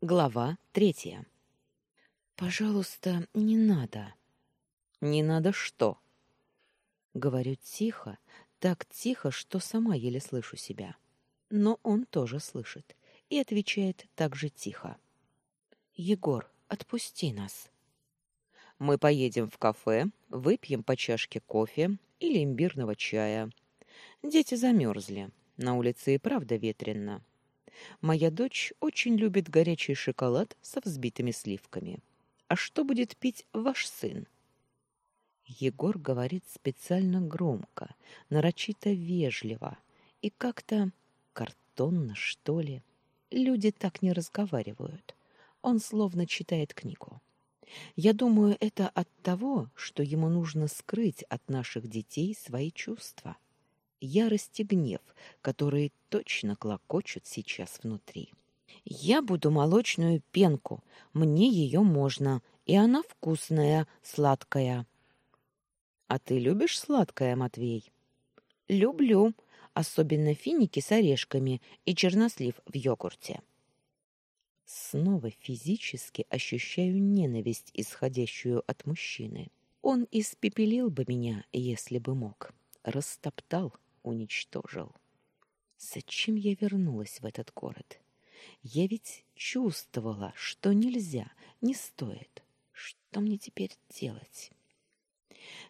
Глава третья. «Пожалуйста, не надо». «Не надо что?» Говорю тихо, так тихо, что сама еле слышу себя. Но он тоже слышит и отвечает так же тихо. «Егор, отпусти нас». «Мы поедем в кафе, выпьем по чашке кофе или имбирного чая. Дети замерзли, на улице и правда ветрено. Моя дочь очень любит горячий шоколад со взбитыми сливками. А что будет пить ваш сын? Егор говорит специально громко, нарочито вежливо и как-то картонно, что ли. Люди так не разговаривают. Он словно читает книгу. Я думаю, это от того, что ему нужно скрыть от наших детей свои чувства ярость и гнев, которые точно клокочут сейчас внутри. Я буду молочную пенку, мне ее можно, и она вкусная, сладкая. А ты любишь сладкое, Матвей? Люблю, особенно финики с орешками и чернослив в йогурте. Снова физически ощущаю ненависть, исходящую от мужчины. Он испепелил бы меня, если бы мог. Растоптал, уничтожил. Зачем я вернулась в этот город? Я ведь чувствовала, что нельзя, не стоит. Что мне теперь делать?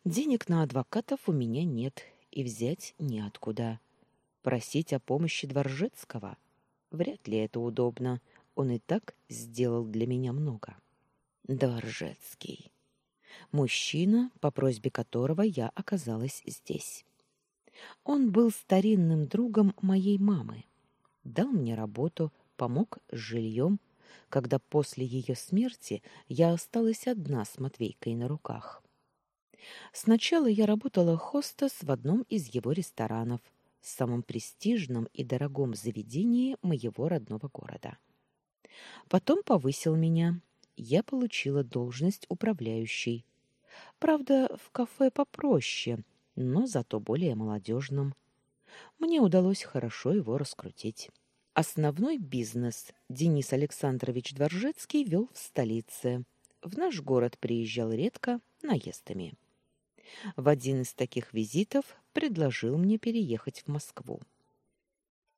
Денег на адвокатов у меня нет, и взять неоткуда. Просить о помощи Дворжецкого? Вряд ли это удобно. Он и так сделал для меня много. Дворжецкий. Мужчина, по просьбе которого я оказалась здесь. Он был старинным другом моей мамы. Дал мне работу, помог с жильем, когда после ее смерти я осталась одна с Матвейкой на руках. Сначала я работала хостес в одном из его ресторанов, самом престижном и дорогом заведении моего родного города. Потом повысил меня. Я получила должность управляющей. Правда, в кафе попроще — но зато более молодежным. Мне удалось хорошо его раскрутить. Основной бизнес Денис Александрович Дворжецкий вел в столице. В наш город приезжал редко, наездами. В один из таких визитов предложил мне переехать в Москву.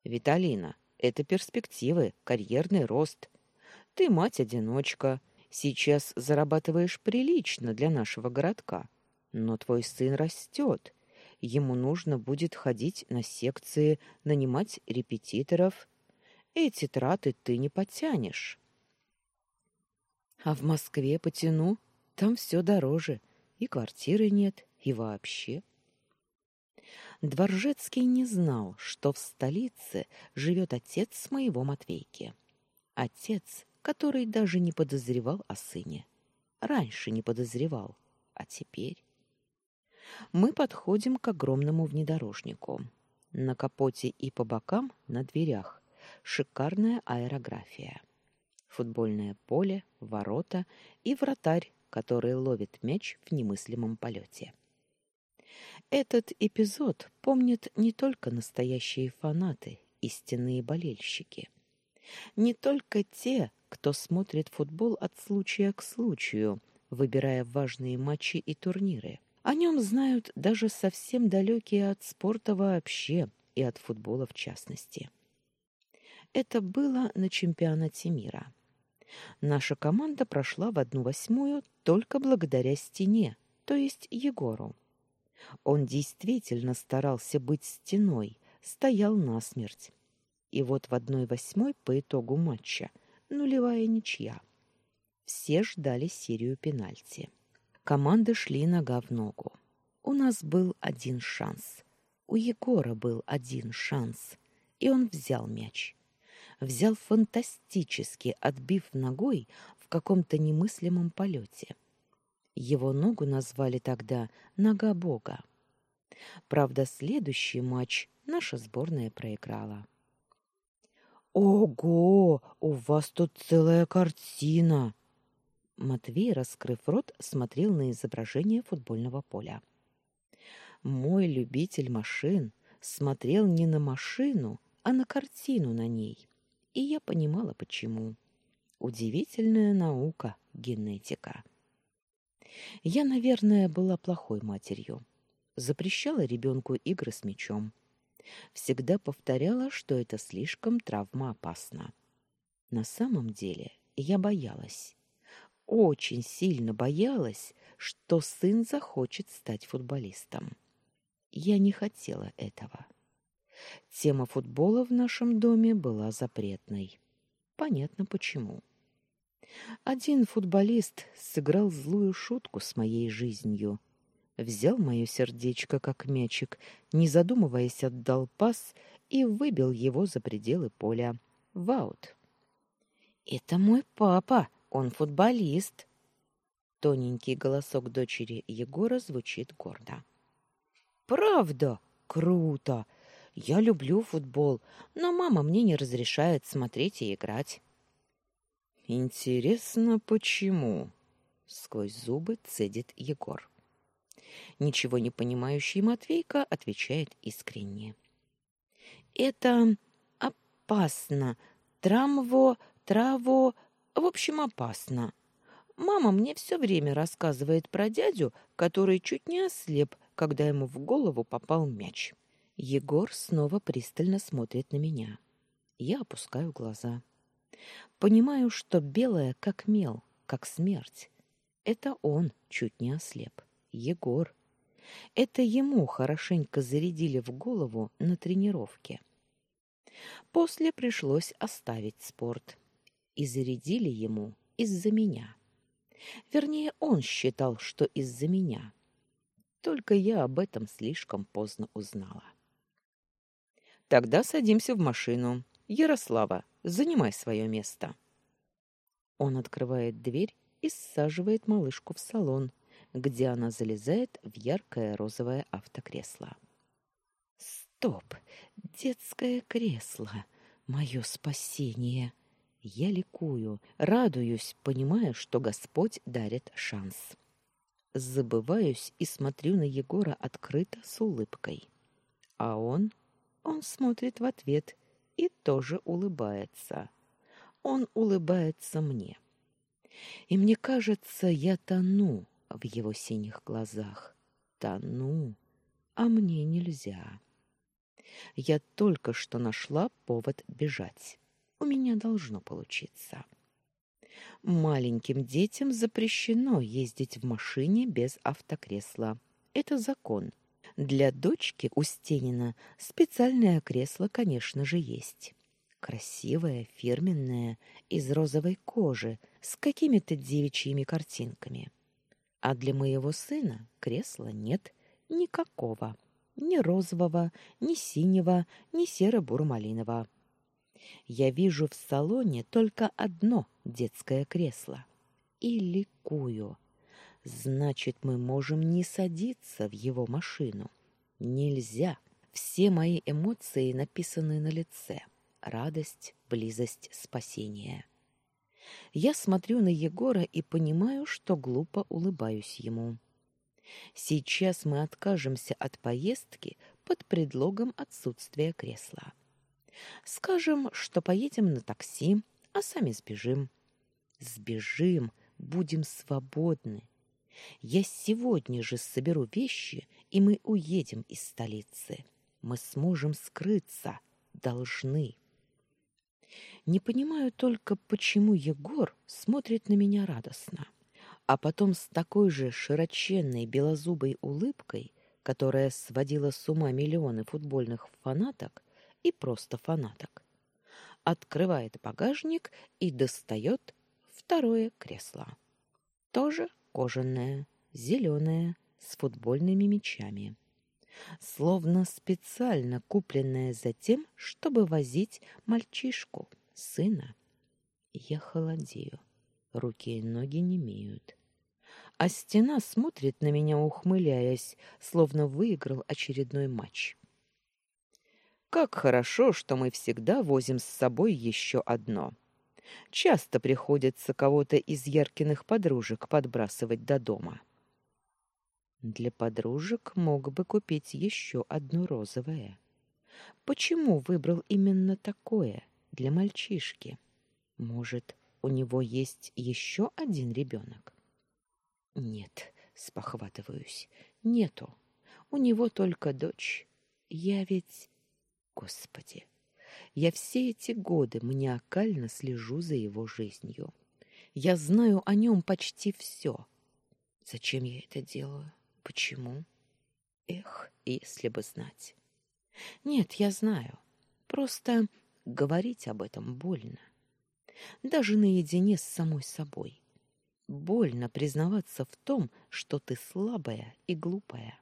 «Виталина, это перспективы, карьерный рост. Ты мать-одиночка, сейчас зарабатываешь прилично для нашего городка. Но твой сын растет. Ему нужно будет ходить на секции, нанимать репетиторов. Эти траты ты не потянешь. А в Москве потяну. Там все дороже. И квартиры нет, и вообще. Дворжецкий не знал, что в столице живет отец моего Матвейки. Отец, который даже не подозревал о сыне. Раньше не подозревал, а теперь мы подходим к огромному внедорожнику. На капоте и по бокам, на дверях, шикарная аэрография. Футбольное поле, ворота и вратарь, который ловит мяч в немыслимом полете. Этот эпизод помнят не только настоящие фанаты, истинные болельщики. Не только те, кто смотрит футбол от случая к случаю, выбирая важные матчи и турниры – о нем знают даже совсем далекие от спорта вообще и от футбола в частности. Это было на чемпионате мира. Наша команда прошла в одну восьмую только благодаря стене, то есть Егору. Он действительно старался быть стеной, стоял насмерть. И вот в одной восьмой по итогу матча нулевая ничья. Все ждали серию пенальти. Команды шли нога в ногу. У нас был один шанс. У Егора был один шанс. И он взял мяч. Взял фантастически, отбив ногой в каком-то немыслимом полете. Его ногу назвали тогда «Нога Бога». Правда, следующий матч наша сборная проиграла. «Ого! У вас тут целая картина!» Матвей, раскрыв рот, смотрел на изображение футбольного поля. Мой любитель машин смотрел не на машину, а на картину на ней. И я понимала, почему. Удивительная наука генетика. Я, наверное, была плохой матерью. Запрещала ребенку игры с мячом. Всегда повторяла, что это слишком травмоопасно. На самом деле я боялась. Очень сильно боялась, что сын захочет стать футболистом. Я не хотела этого. Тема футбола в нашем доме была запретной. Понятно почему. Один футболист сыграл злую шутку с моей жизнью. Взял мое сердечко как мячик, не задумываясь, отдал пас и выбил его за пределы поля. В аут. «Это мой папа, он футболист!» Тоненький голосок дочери Егора звучит гордо. «Правда? Круто! Я люблю футбол, но мама мне не разрешает смотреть и играть». Интересно, почему? сквозь зубы цедит Егор. Ничего не понимающий Матвейка отвечает искренне. Это опасно. Трамво, траво, в общем, опасно. Мама мне все время рассказывает про дядю, который чуть не ослеп, когда ему в голову попал мяч. Егор снова пристально смотрит на меня. Я опускаю глаза. Понимаю, что белое как мел, как смерть. Это он чуть не ослеп. Егор. Это ему хорошенько зарядили в голову на тренировке. После пришлось оставить спорт. И зарядили ему из-за меня. Вернее, он считал, что из-за меня. Только я об этом слишком поздно узнала. Тогда садимся в машину. Ярослава, занимай свое место. Он открывает дверь и саживает малышку в салон, где она залезает в яркое розовое автокресло. Стоп! Детское кресло! Мое спасение! Я ликую, радуюсь, понимая, что Господь дарит шанс. Забываюсь и смотрю на Егора открыто с улыбкой. А он... Он смотрит в ответ и тоже улыбается. Он улыбается мне. И мне кажется, я тону в его синих глазах. Тону, а мне нельзя. Я только что нашла повод бежать. У меня должно получиться. Маленьким детям запрещено ездить в машине без автокресла. Это закон. Для дочки Устенина специальное кресло, конечно же, есть. Красивое, фирменное, из розовой кожи, с какими-то девичьими картинками. А для моего сына кресла нет никакого. Ни розового, ни синего, ни серо-буро-малинового. Я вижу в салоне только одно детское кресло. И ликую. Значит, мы можем не садиться в его машину. Нельзя. Все мои эмоции написаны на лице. Радость, близость, спасение. Я смотрю на Егора и понимаю, что глупо улыбаюсь ему. Сейчас мы откажемся от поездки под предлогом отсутствия кресла. Скажем, что поедем на такси, а сами сбежим. Сбежим, будем свободны. Я сегодня же соберу вещи, и мы уедем из столицы. Мы сможем скрыться, должны. Не понимаю только, почему Егор смотрит на меня радостно, а потом с такой же широченной белозубой улыбкой, которая сводила с ума миллионы футбольных фанаток и просто фанаток, открывает багажник и достает второе кресло. Тоже кожаное, зеленое, с футбольными мячами. Словно специально купленное за тем, чтобы возить мальчишку, сына. Я холодею, руки и ноги не имеют. А стена смотрит на меня, ухмыляясь, словно выиграл очередной матч. Как хорошо, что мы всегда возим с собой еще одно. Часто приходится кого-то из Яркиных подружек подбрасывать до дома. Для подружек мог бы купить еще одно розовое. Почему выбрал именно такое для мальчишки? Может, у него есть еще один ребенок? Нет, спохватываюсь, нету. У него только дочь. Я ведь... Господи, я все эти годы маниакально слежу за его жизнью. Я знаю о нем почти все. Зачем я это делаю? Почему? Эх, если бы знать. Нет, я знаю. Просто говорить об этом больно. Даже наедине с самой собой. Больно признаваться в том, что ты слабая и глупая.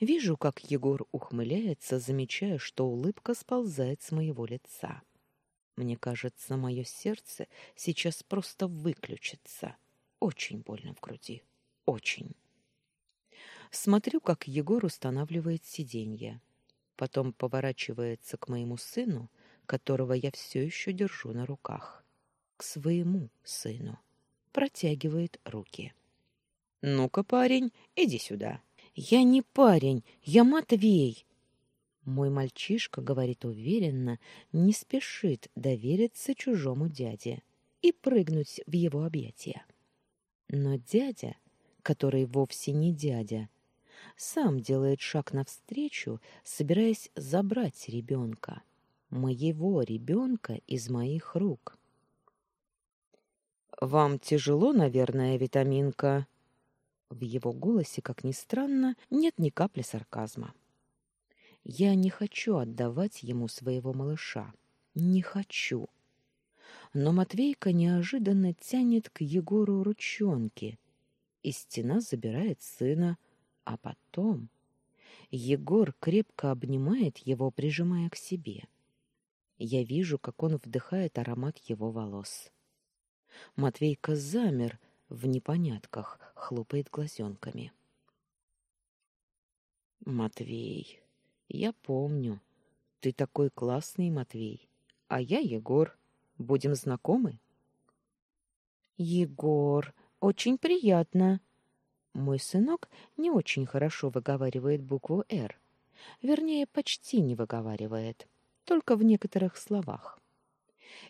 Вижу, как Егор ухмыляется, замечая, что улыбка сползает с моего лица. Мне кажется, мое сердце сейчас просто выключится. Очень больно в груди. Очень. Смотрю, как Егор устанавливает сиденье. Потом поворачивается к моему сыну, которого я все еще держу на руках. К своему сыну. Протягивает руки. «Ну-ка, парень, иди сюда». «Я не парень, я Матвей!» Мой мальчишка говорит уверенно, не спешит довериться чужому дяде и прыгнуть в его объятия. Но дядя, который вовсе не дядя, сам делает шаг навстречу, собираясь забрать ребенка, моего ребенка из моих рук. «Вам тяжело, наверное, витаминка?» В его голосе, как ни странно, нет ни капли сарказма. Я не хочу отдавать ему своего малыша. Не хочу. Но Матвейка неожиданно тянет к Егору ручонки, и стена забирает сына, а потом Егор крепко обнимает его, прижимая к себе. Я вижу, как он вдыхает аромат его волос. Матвейка замер, в непонятках, хлопает глазенками. Матвей, я помню. Ты такой классный, Матвей. А я Егор. Будем знакомы? Егор, очень приятно. Мой сынок не очень хорошо выговаривает букву «Р». Вернее, почти не выговаривает, только в некоторых словах.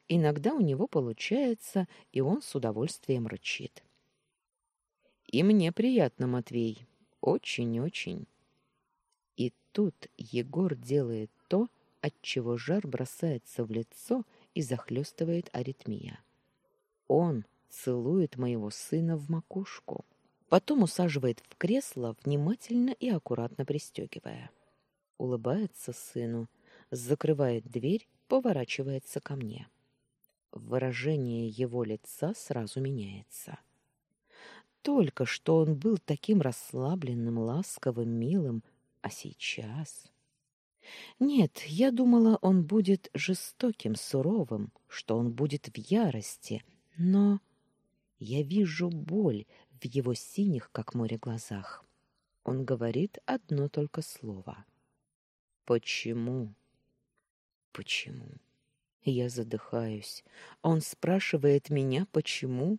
Иногда у него получается, и он с удовольствием рычит. И мне приятно, Матвей. Очень-очень. И тут Егор делает то, от чего жар бросается в лицо и захлестывает аритмия. Он целует моего сына в макушку, потом усаживает в кресло, внимательно и аккуратно пристегивая. Улыбается сыну, закрывает дверь, поворачивается ко мне. Выражение его лица сразу меняется. Только что он был таким расслабленным, ласковым, милым, а сейчас... Нет, я думала, он будет жестоким, суровым, что он будет в ярости, но я вижу боль в его синих, как море, глазах. Он говорит одно только слово. Почему? Почему? Я задыхаюсь. Он спрашивает меня, почему?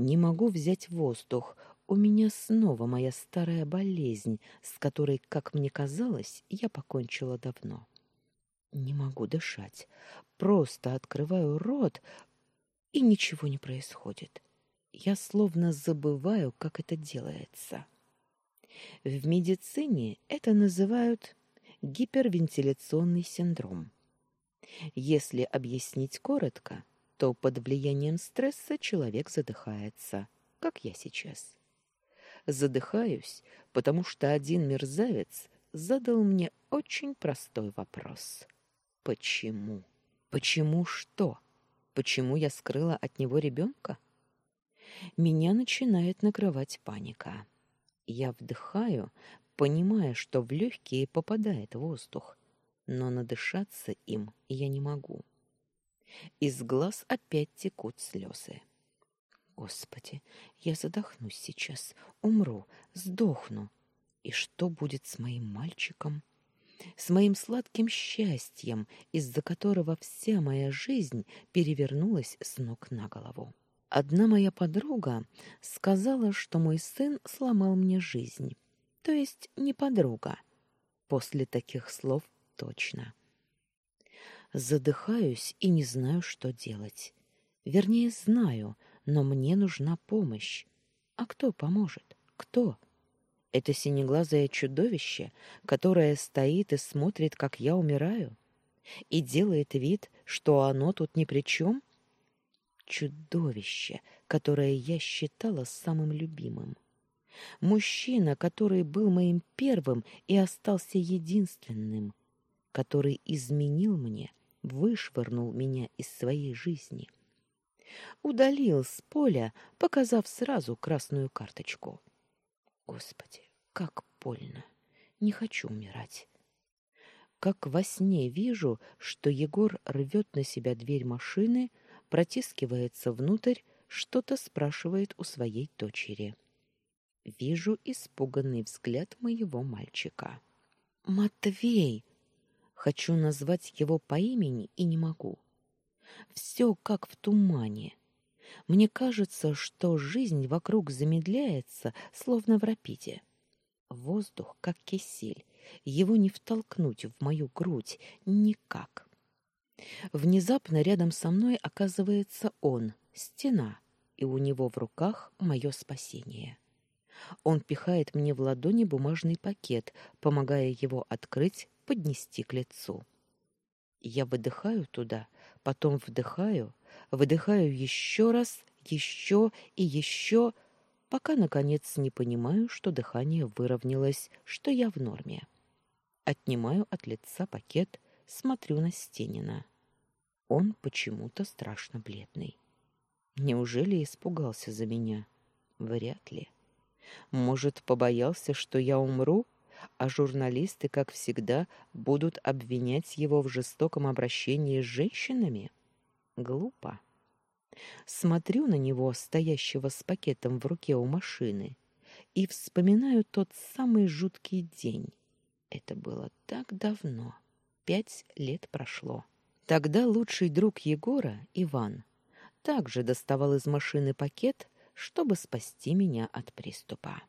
Не могу взять воздух. У меня снова моя старая болезнь, с которой, как мне казалось, я покончила давно. Не могу дышать. Просто открываю рот, и ничего не происходит. Я словно забываю, как это делается. В медицине это называют гипервентиляционный синдром. Если объяснить коротко, то под влиянием стресса человек задыхается, как я сейчас. Задыхаюсь, потому что один мерзавец задал мне очень простой вопрос. Почему? Почему что? Почему я скрыла от него ребенка? Меня начинает накрывать паника. Я вдыхаю, понимая, что в легкие попадает воздух, но надышаться им я не могу. Из глаз опять текут слезы. Господи, я задохнусь сейчас, умру, сдохну. И что будет с моим мальчиком? С моим сладким счастьем, из-за которого вся моя жизнь перевернулась с ног на голову. Одна моя подруга сказала, что мой сын сломал мне жизнь. То есть не подруга. После таких слов точно. Задыхаюсь и не знаю, что делать. Вернее, знаю, но мне нужна помощь. А кто поможет? Кто? Это синеглазое чудовище, которое стоит и смотрит, как я умираю, и делает вид, что оно тут ни при чем? Чудовище, которое я считала самым любимым. Мужчина, который был моим первым и остался единственным, который изменил мне, вышвырнул меня из своей жизни. Удалил с поля, показав сразу красную карточку. Господи, как больно. Не хочу умирать. Как во сне вижу, что Егор рвет на себя дверь машины, протискивается внутрь, что-то спрашивает у своей дочери. Вижу испуганный взгляд моего мальчика. «Матвей!» Хочу назвать его по имени и не могу. Все как в тумане. Мне кажется, что жизнь вокруг замедляется, словно в рапиде. Воздух, как кисель, его не втолкнуть в мою грудь никак. Внезапно рядом со мной оказывается он, стена, и у него в руках мое спасение. Он пихает мне в ладони бумажный пакет, помогая его открыть, поднести к лицу. Я выдыхаю туда, потом вдыхаю, выдыхаю еще раз, еще и еще, пока, наконец, не понимаю, что дыхание выровнялось, что я в норме. Отнимаю от лица пакет, смотрю на Стенина. Он почему-то страшно бледный. Неужели испугался за меня? Вряд ли. Может, побоялся, что я умру, а журналисты, как всегда, будут обвинять его в жестоком обращении с женщинами? Глупо. Смотрю на него, стоящего с пакетом в руке у машины, и вспоминаю тот самый жуткий день. Это было так давно. Пять лет прошло. Тогда лучший друг Егора, Иван, также доставал из машины пакет, чтобы спасти меня от приступа.